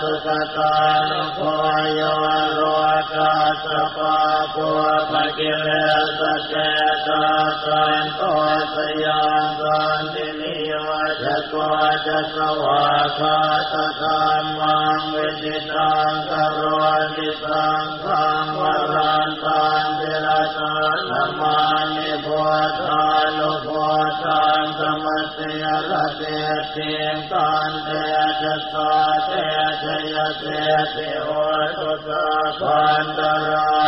สุขตานุโยโรกาสปาปัวปะกิเลสเจตาสันโตสยามสันตินิยจะกวาจะสวาคาตธรรมังวิจิตังกรวติสังฆังวรันตัง เตระเตเตตันเตจัสสะเตชยเตเตโอตุสะปันตระ